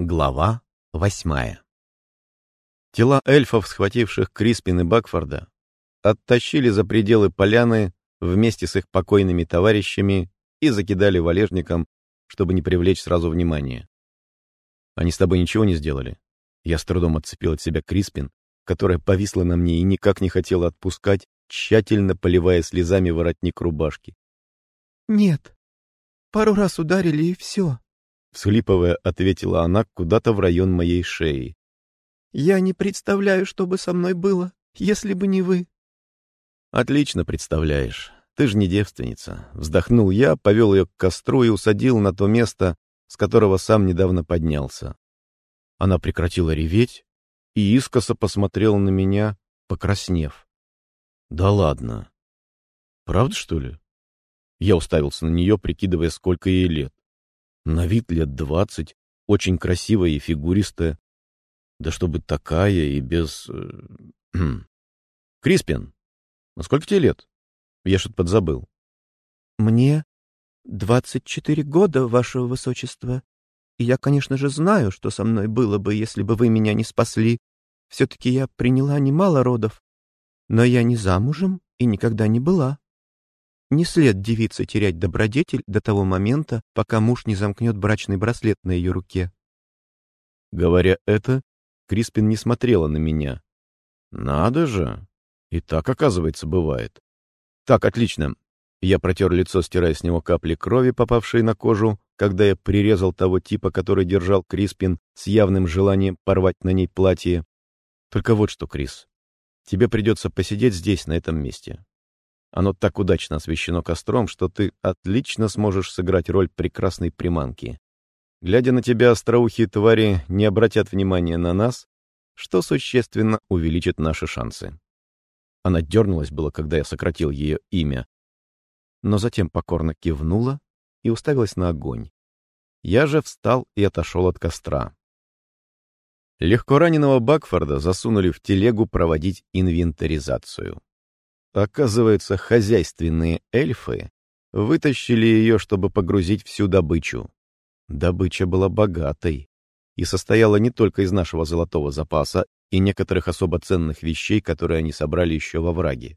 Глава восьмая Тела эльфов, схвативших Криспин и Бакфорда, оттащили за пределы поляны вместе с их покойными товарищами и закидали валежником, чтобы не привлечь сразу внимание. «Они с тобой ничего не сделали?» Я с трудом отцепил от себя Криспин, которая повисла на мне и никак не хотела отпускать, тщательно поливая слезами воротник рубашки. «Нет. Пару раз ударили, и все», Всхлипывая, ответила она куда-то в район моей шеи. «Я не представляю, что бы со мной было, если бы не вы». «Отлично представляешь. Ты же не девственница». Вздохнул я, повел ее к костру и усадил на то место, с которого сам недавно поднялся. Она прекратила реветь и искоса посмотрела на меня, покраснев. «Да ладно. Правда, что ли?» Я уставился на нее, прикидывая, сколько ей лет. На вид лет двадцать, очень красивая и фигуристая. Да чтобы такая и без... Э, Криспин, а сколько тебе лет? Я что-то подзабыл. Мне двадцать четыре года, ваше высочество. И я, конечно же, знаю, что со мной было бы, если бы вы меня не спасли. Все-таки я приняла немало родов. Но я не замужем и никогда не была. Не след девице терять добродетель до того момента, пока муж не замкнет брачный браслет на ее руке. Говоря это, Криспин не смотрела на меня. Надо же! И так, оказывается, бывает. Так, отлично. Я протер лицо, стирая с него капли крови, попавшие на кожу, когда я прирезал того типа, который держал Криспин с явным желанием порвать на ней платье. Только вот что, Крис, тебе придется посидеть здесь, на этом месте. Оно так удачно освещено костром, что ты отлично сможешь сыграть роль прекрасной приманки. Глядя на тебя, остроухие твари не обратят внимания на нас, что существенно увеличит наши шансы. Она дернулась было, когда я сократил ее имя, но затем покорно кивнула и уставилась на огонь. Я же встал и отошел от костра. Легко раненого Бакфорда засунули в телегу проводить инвентаризацию. Оказывается, хозяйственные эльфы вытащили ее, чтобы погрузить всю добычу. Добыча была богатой и состояла не только из нашего золотого запаса и некоторых особо ценных вещей, которые они собрали еще во враге.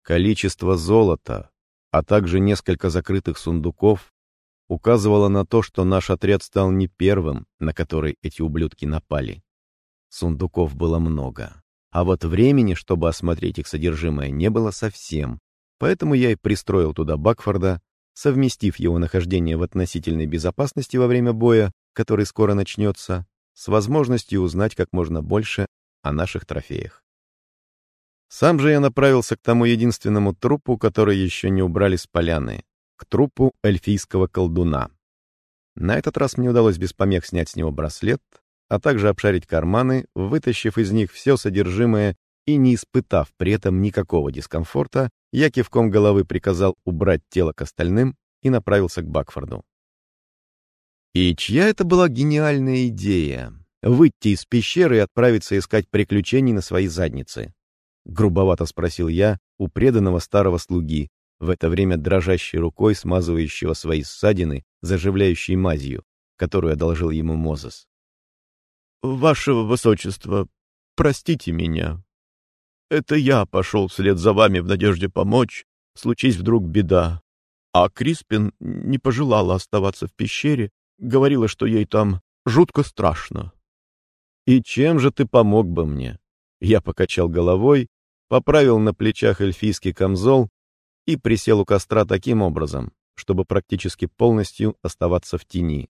Количество золота, а также несколько закрытых сундуков указывало на то, что наш отряд стал не первым, на который эти ублюдки напали. Сундуков было много. А вот времени, чтобы осмотреть их содержимое, не было совсем. Поэтому я и пристроил туда Бакфорда, совместив его нахождение в относительной безопасности во время боя, который скоро начнется, с возможностью узнать как можно больше о наших трофеях. Сам же я направился к тому единственному трупу, который еще не убрали с поляны, к трупу эльфийского колдуна. На этот раз мне удалось без помех снять с него браслет, а также обшарить карманы, вытащив из них все содержимое и не испытав при этом никакого дискомфорта, я кивком головы приказал убрать тело к остальным и направился к Бакфорду. И чья это была гениальная идея — выйти из пещеры и отправиться искать приключений на своей заднице? Грубовато спросил я у преданного старого слуги, в это время дрожащей рукой смазывающего свои ссадины, заживляющей мазью, которую одолжил ему Мозес. «Ваше высочество, простите меня. Это я пошел вслед за вами в надежде помочь, случись вдруг беда. А Криспин не пожелала оставаться в пещере, говорила, что ей там жутко страшно». «И чем же ты помог бы мне?» Я покачал головой, поправил на плечах эльфийский камзол и присел у костра таким образом, чтобы практически полностью оставаться в тени.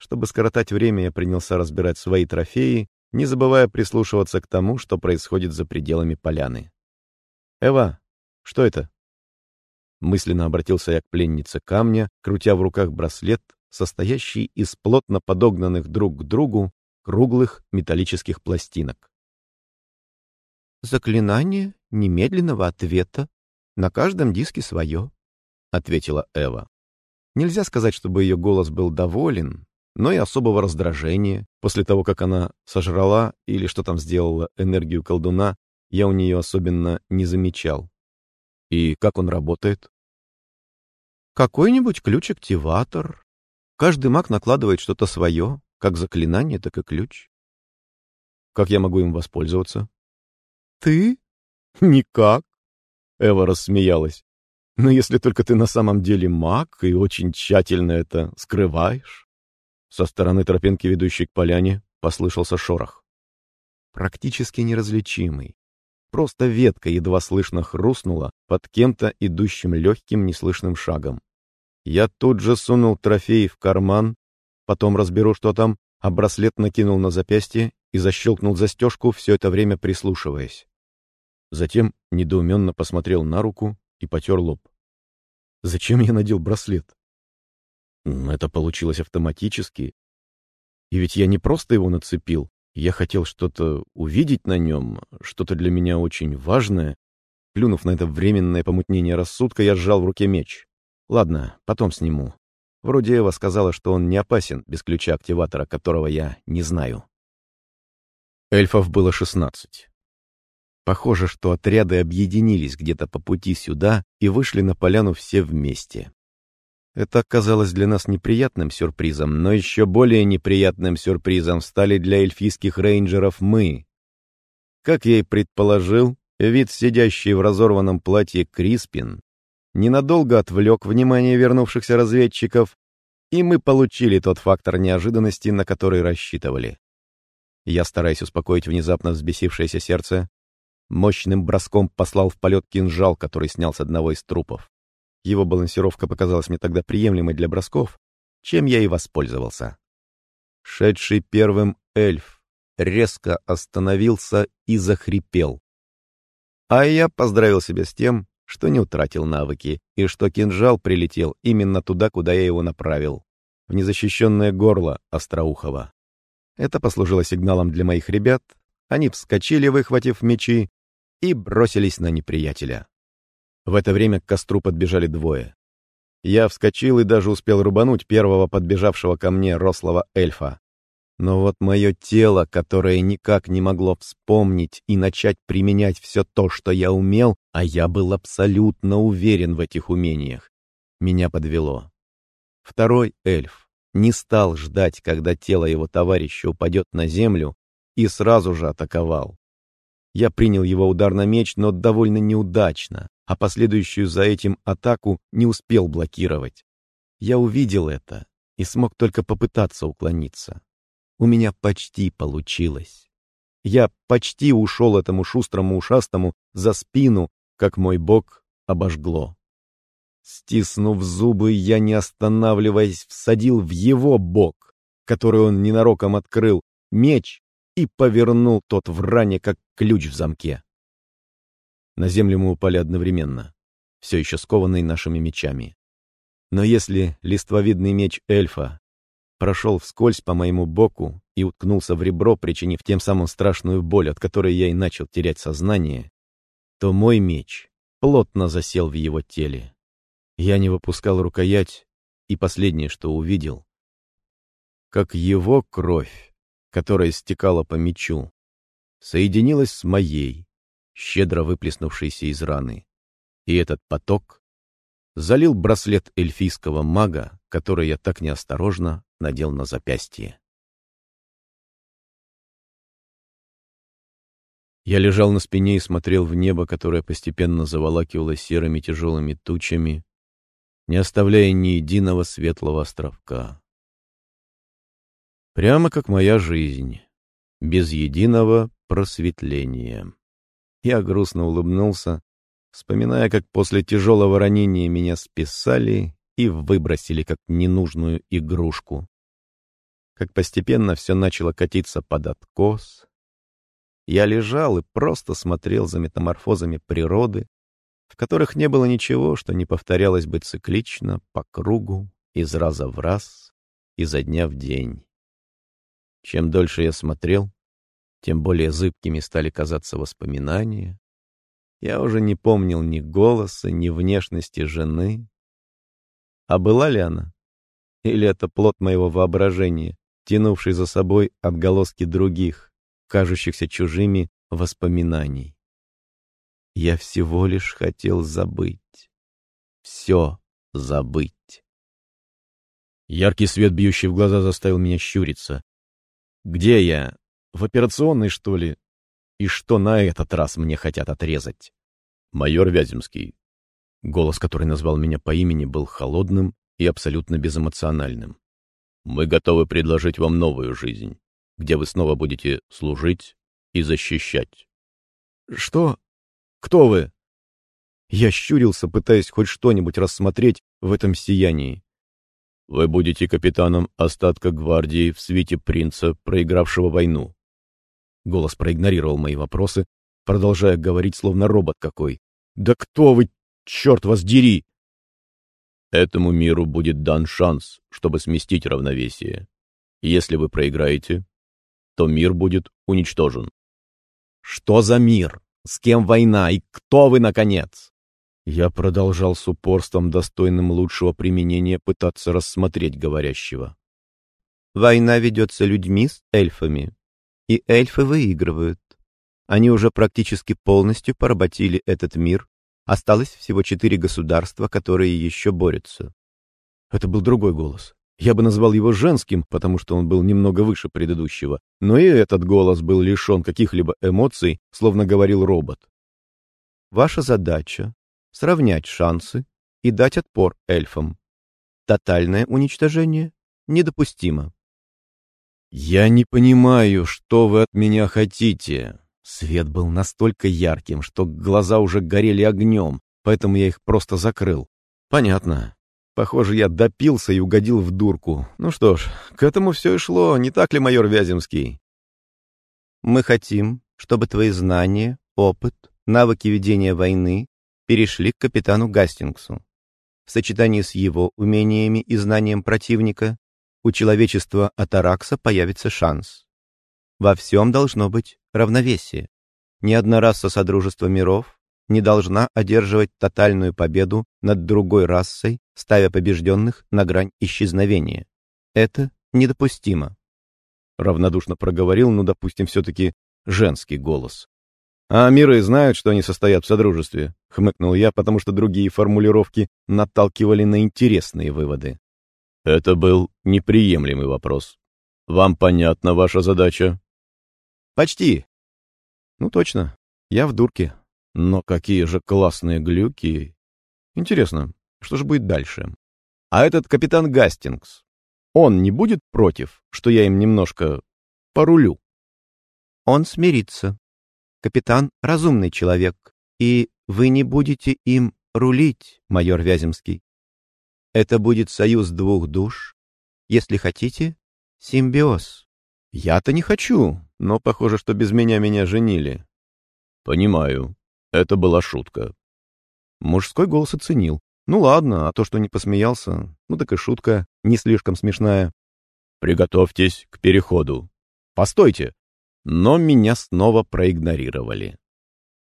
Чтобы скоротать время, я принялся разбирать свои трофеи, не забывая прислушиваться к тому, что происходит за пределами поляны. «Эва, что это?» Мысленно обратился я к пленнице камня, крутя в руках браслет, состоящий из плотно подогнанных друг к другу круглых металлических пластинок. «Заклинание немедленного ответа. На каждом диске свое», — ответила Эва. Нельзя сказать, чтобы ее голос был доволен, но и особого раздражения. После того, как она сожрала или что там сделала энергию колдуна, я у нее особенно не замечал. И как он работает? Какой-нибудь ключ-активатор. Каждый маг накладывает что-то свое, как заклинание, так и ключ. Как я могу им воспользоваться? Ты? Никак. Эва рассмеялась. Но если только ты на самом деле маг и очень тщательно это скрываешь. Со стороны тропинки, ведущей к поляне, послышался шорох. Практически неразличимый. Просто ветка едва слышно хрустнула под кем-то идущим легким неслышным шагом. Я тут же сунул трофей в карман, потом разберу, что там, а браслет накинул на запястье и защелкнул застежку, все это время прислушиваясь. Затем недоуменно посмотрел на руку и потер лоб. Зачем я надел браслет? Это получилось автоматически. И ведь я не просто его нацепил, я хотел что-то увидеть на нем, что-то для меня очень важное. Плюнув на это временное помутнение рассудка, я сжал в руке меч. Ладно, потом сниму. Вроде Эва сказала, что он не опасен без ключа активатора, которого я не знаю. Эльфов было шестнадцать. Похоже, что отряды объединились где-то по пути сюда и вышли на поляну все вместе. Это оказалось для нас неприятным сюрпризом, но еще более неприятным сюрпризом стали для эльфийских рейнджеров мы. Как я и предположил, вид сидящий в разорванном платье Криспин ненадолго отвлек внимание вернувшихся разведчиков, и мы получили тот фактор неожиданности, на который рассчитывали. Я, стараясь успокоить внезапно взбесившееся сердце, мощным броском послал в полет кинжал, который снял с одного из трупов. Его балансировка показалась мне тогда приемлемой для бросков, чем я и воспользовался. Шедший первым эльф резко остановился и захрипел. А я поздравил себя с тем, что не утратил навыки, и что кинжал прилетел именно туда, куда я его направил, в незащищенное горло Остроухова. Это послужило сигналом для моих ребят, они вскочили, выхватив мечи, и бросились на неприятеля. В это время к костру подбежали двое. Я вскочил и даже успел рубануть первого подбежавшего ко мне рослого эльфа. Но вот мое тело, которое никак не могло вспомнить и начать применять все то, что я умел, а я был абсолютно уверен в этих умениях, меня подвело. Второй эльф не стал ждать, когда тело его товарища упадет на землю, и сразу же атаковал. Я принял его удар на меч, но довольно неудачно, а последующую за этим атаку не успел блокировать. Я увидел это и смог только попытаться уклониться. У меня почти получилось. Я почти ушел этому шустрому ушастому за спину, как мой бок обожгло. Стиснув зубы, я, не останавливаясь, всадил в его бок, который он ненароком открыл, меч и повернул тот в ране, как ключ в замке. На землю мы упали одновременно, все еще скованные нашими мечами. Но если листвовидный меч эльфа прошел вскользь по моему боку и уткнулся в ребро, причинив тем самым страшную боль, от которой я и начал терять сознание, то мой меч плотно засел в его теле. Я не выпускал рукоять, и последнее, что увидел, как его кровь, которая стекала по мечу, соединилась с моей, щедро выплеснувшийся из раны. И этот поток залил браслет эльфийского мага, который я так неосторожно надел на запястье. Я лежал на спине и смотрел в небо, которое постепенно заволакивало серыми тяжелыми тучами, не оставляя ни единого светлого островка. Прямо как моя жизнь, без единого просветления. Я грустно улыбнулся, вспоминая, как после тяжелого ранения меня списали и выбросили как ненужную игрушку. Как постепенно все начало катиться под откос. Я лежал и просто смотрел за метаморфозами природы, в которых не было ничего, что не повторялось бы циклично, по кругу, из раза в раз, изо дня в день. Чем дольше я смотрел, тем более зыбкими стали казаться воспоминания. Я уже не помнил ни голоса, ни внешности жены. А была ли она? Или это плод моего воображения, тянувший за собой отголоски других, кажущихся чужими воспоминаний? Я всего лишь хотел забыть. Все забыть. Яркий свет, бьющий в глаза, заставил меня щуриться. Где я? В операционной, что ли? И что на этот раз мне хотят отрезать? Майор Вяземский. Голос, который назвал меня по имени, был холодным и абсолютно безэмоциональным. Мы готовы предложить вам новую жизнь, где вы снова будете служить и защищать. Что? Кто вы? Я щурился, пытаясь хоть что-нибудь рассмотреть в этом сиянии. Вы будете капитаном остатка гвардии в свите принца, проигравшего войну. Голос проигнорировал мои вопросы, продолжая говорить, словно робот какой. «Да кто вы, черт вас дери!» Этому миру будет дан шанс, чтобы сместить равновесие. Если вы проиграете, то мир будет уничтожен. Что за мир? С кем война? И кто вы, наконец? Я продолжал с упорством, достойным лучшего применения, пытаться рассмотреть говорящего. Война ведется людьми с эльфами, и эльфы выигрывают. Они уже практически полностью поработили этот мир. Осталось всего четыре государства, которые еще борются. Это был другой голос. Я бы назвал его женским, потому что он был немного выше предыдущего. Но и этот голос был лишен каких-либо эмоций, словно говорил робот. Ваша задача сравнять шансы и дать отпор эльфам. Тотальное уничтожение недопустимо. «Я не понимаю, что вы от меня хотите». Свет был настолько ярким, что глаза уже горели огнем, поэтому я их просто закрыл. «Понятно. Похоже, я допился и угодил в дурку. Ну что ж, к этому все и шло, не так ли, майор Вяземский?» «Мы хотим, чтобы твои знания, опыт, навыки ведения войны перешли к капитану Гастингсу. В сочетании с его умениями и знанием противника у человечества Атаракса появится шанс. Во всем должно быть равновесие. Ни одна раса Содружества миров не должна одерживать тотальную победу над другой расой, ставя побежденных на грань исчезновения. Это недопустимо. Равнодушно проговорил, ну, допустим, все-таки женский голос. «А миры знают, что они состоят в Содружестве?» — хмыкнул я, потому что другие формулировки наталкивали на интересные выводы. «Это был неприемлемый вопрос. Вам понятна ваша задача?» «Почти». «Ну, точно. Я в дурке. Но какие же классные глюки. Интересно, что же будет дальше? А этот капитан Гастингс, он не будет против, что я им немножко порулю?» «Он смирится», Капитан — разумный человек, и вы не будете им рулить, майор Вяземский. Это будет союз двух душ, если хотите, симбиоз. Я-то не хочу, но похоже, что без меня меня женили. Понимаю, это была шутка. Мужской голос оценил. Ну ладно, а то, что не посмеялся, ну так и шутка, не слишком смешная. Приготовьтесь к переходу. Постойте, но меня снова проигнорировали.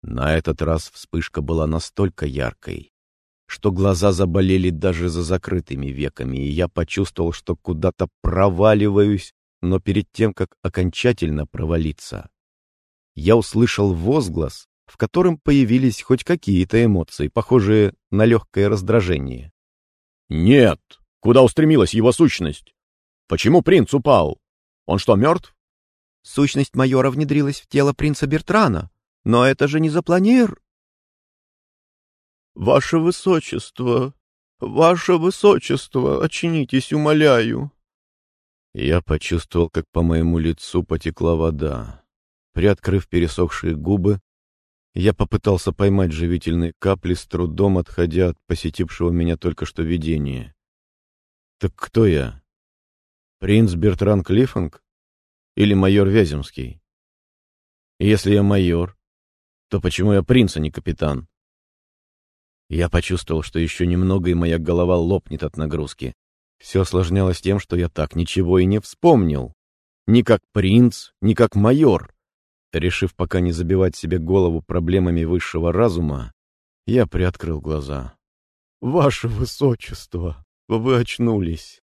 На этот раз вспышка была настолько яркой, что глаза заболели даже за закрытыми веками, и я почувствовал, что куда-то проваливаюсь, но перед тем, как окончательно провалиться, я услышал возглас, в котором появились хоть какие-то эмоции, похожие на легкое раздражение. «Нет! Куда устремилась его сущность? Почему принц упал? Он что, мертв?» Сущность майора внедрилась в тело принца Бертрана. Но это же не запланир. «Ваше высочество! Ваше высочество! Очинитесь, умоляю!» Я почувствовал, как по моему лицу потекла вода. Приоткрыв пересохшие губы, я попытался поймать живительные капли, с трудом отходя от посетившего меня только что видения. «Так кто я? Принц Бертран Клиффинг? Или майор Вяземский? если я майор, то почему я принц, а не капитан? Я почувствовал, что еще немного, и моя голова лопнет от нагрузки. Все осложнялось тем, что я так ничего и не вспомнил. Ни как принц, ни как майор. Решив пока не забивать себе голову проблемами высшего разума, я приоткрыл глаза. «Ваше высочество, вы очнулись!»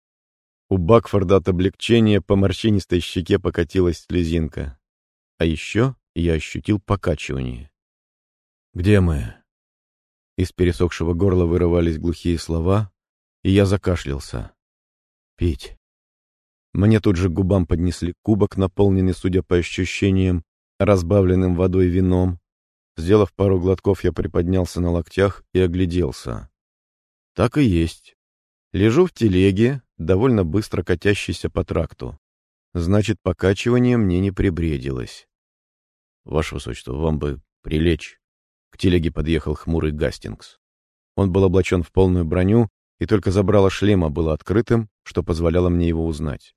У Бакфорда от облегчения по морщинистой щеке покатилась слезинка. А еще я ощутил покачивание. «Где мы?» Из пересохшего горла вырывались глухие слова, и я закашлялся. «Пить. Мне тут же к губам поднесли кубок, наполненный, судя по ощущениям, разбавленным водой вином. Сделав пару глотков, я приподнялся на локтях и огляделся. Так и есть. Лежу в телеге, довольно быстро катящейся по тракту. Значит, покачивание мне не прибредилось. Ваше Высочество, вам бы прилечь. К телеге подъехал хмурый Гастингс. Он был облачен в полную броню, и только забрало шлема было открытым, что позволяло мне его узнать.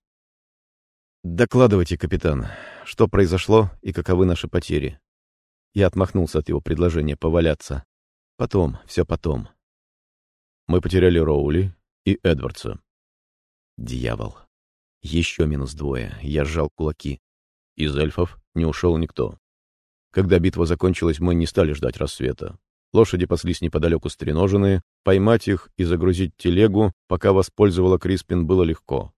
«Докладывайте, капитан, что произошло и каковы наши потери?» Я отмахнулся от его предложения поваляться. «Потом, все потом». Мы потеряли Роули и Эдвардса. Дьявол. Еще минус двое. Я сжал кулаки. Из эльфов не ушел никто. Когда битва закончилась, мы не стали ждать рассвета. Лошади паслись неподалеку стреноженные. Поймать их и загрузить телегу, пока воспользовала Криспин, было легко.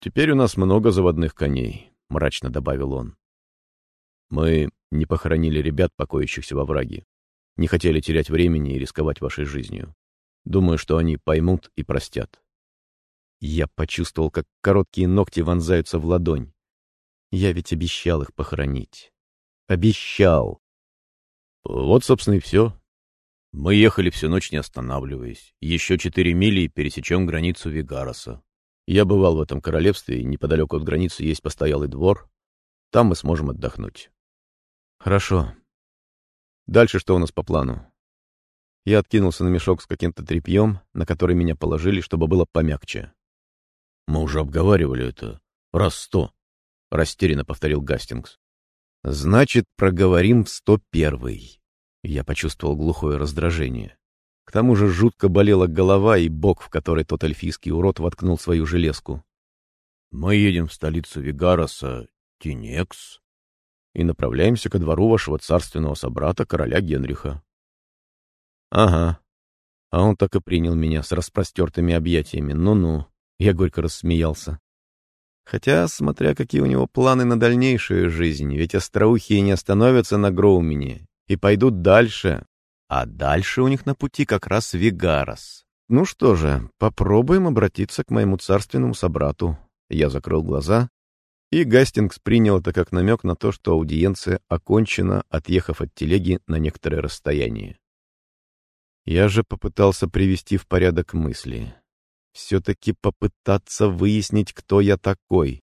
«Теперь у нас много заводных коней», — мрачно добавил он. «Мы не похоронили ребят, покоящихся во враге. Не хотели терять времени и рисковать вашей жизнью. Думаю, что они поймут и простят». Я почувствовал, как короткие ногти вонзаются в ладонь. Я ведь обещал их похоронить. Обещал. Вот, собственно, и все. Мы ехали всю ночь, не останавливаясь. Еще четыре мили и пересечем границу Вигароса. Я бывал в этом королевстве, и неподалеку от границы есть постоялый двор. Там мы сможем отдохнуть. Хорошо. Дальше что у нас по плану? Я откинулся на мешок с каким-то тряпьем, на который меня положили, чтобы было помягче. Мы уже обговаривали это. Раз сто. Растерянно повторил Гастингс. Значит, проговорим в сто первый. Я почувствовал глухое раздражение. К тому же жутко болела голова и бок, в который тот эльфийский урод воткнул свою железку. Мы едем в столицу Вигароса, Тинекс, и направляемся ко двору вашего царственного собрата, короля Генриха. Ага. А он так и принял меня с распростертыми объятиями. Ну-ну. Я горько рассмеялся. Хотя, смотря какие у него планы на дальнейшую жизнь, ведь остроухие не остановятся на Гроумене и пойдут дальше, а дальше у них на пути как раз Вигарос. Ну что же, попробуем обратиться к моему царственному собрату. Я закрыл глаза, и Гастингс принял это как намек на то, что аудиенция окончена, отъехав от телеги на некоторое расстояние. Я же попытался привести в порядок мысли. Все-таки попытаться выяснить, кто я такой.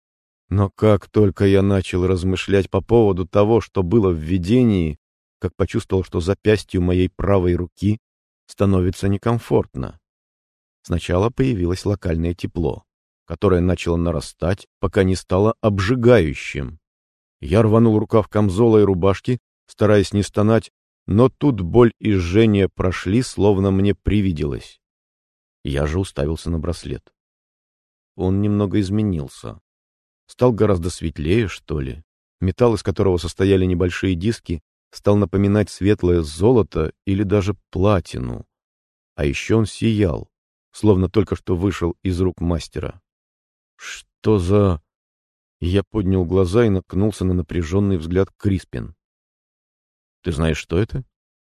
Но как только я начал размышлять по поводу того, что было в видении, как почувствовал, что запястью моей правой руки становится некомфортно. Сначала появилось локальное тепло, которое начало нарастать, пока не стало обжигающим. Я рванул рукав камзола и рубашки, стараясь не стонать, но тут боль и жжение прошли, словно мне привиделось. Я же уставился на браслет. Он немного изменился. Стал гораздо светлее, что ли. Металл, из которого состояли небольшие диски, стал напоминать светлое золото или даже платину. А еще он сиял, словно только что вышел из рук мастера. «Что за...» Я поднял глаза и наткнулся на напряженный взгляд Криспин. «Ты знаешь, что это?»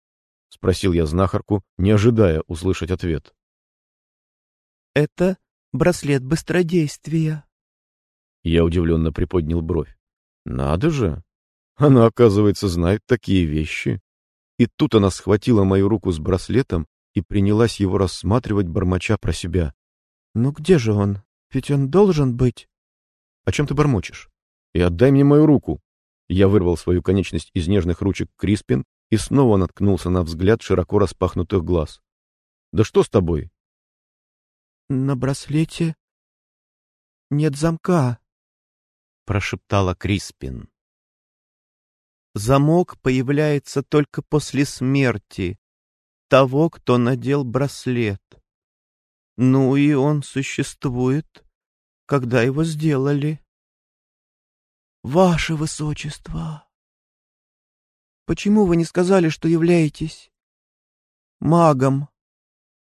— спросил я знахарку, не ожидая услышать ответ. «Это браслет быстродействия». Я удивленно приподнял бровь. «Надо же! Она, оказывается, знает такие вещи. И тут она схватила мою руку с браслетом и принялась его рассматривать, бормоча про себя. «Ну где же он? Ведь он должен быть...» «О чем ты бормочешь? И отдай мне мою руку!» Я вырвал свою конечность из нежных ручек Криспин и снова наткнулся на взгляд широко распахнутых глаз. «Да что с тобой?» «На браслете нет замка», — прошептала Криспин. Замок появляется только после смерти того, кто надел браслет. Ну и он существует, когда его сделали. Ваше Высочество, почему вы не сказали, что являетесь магом?